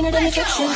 cleaner than the kitchen.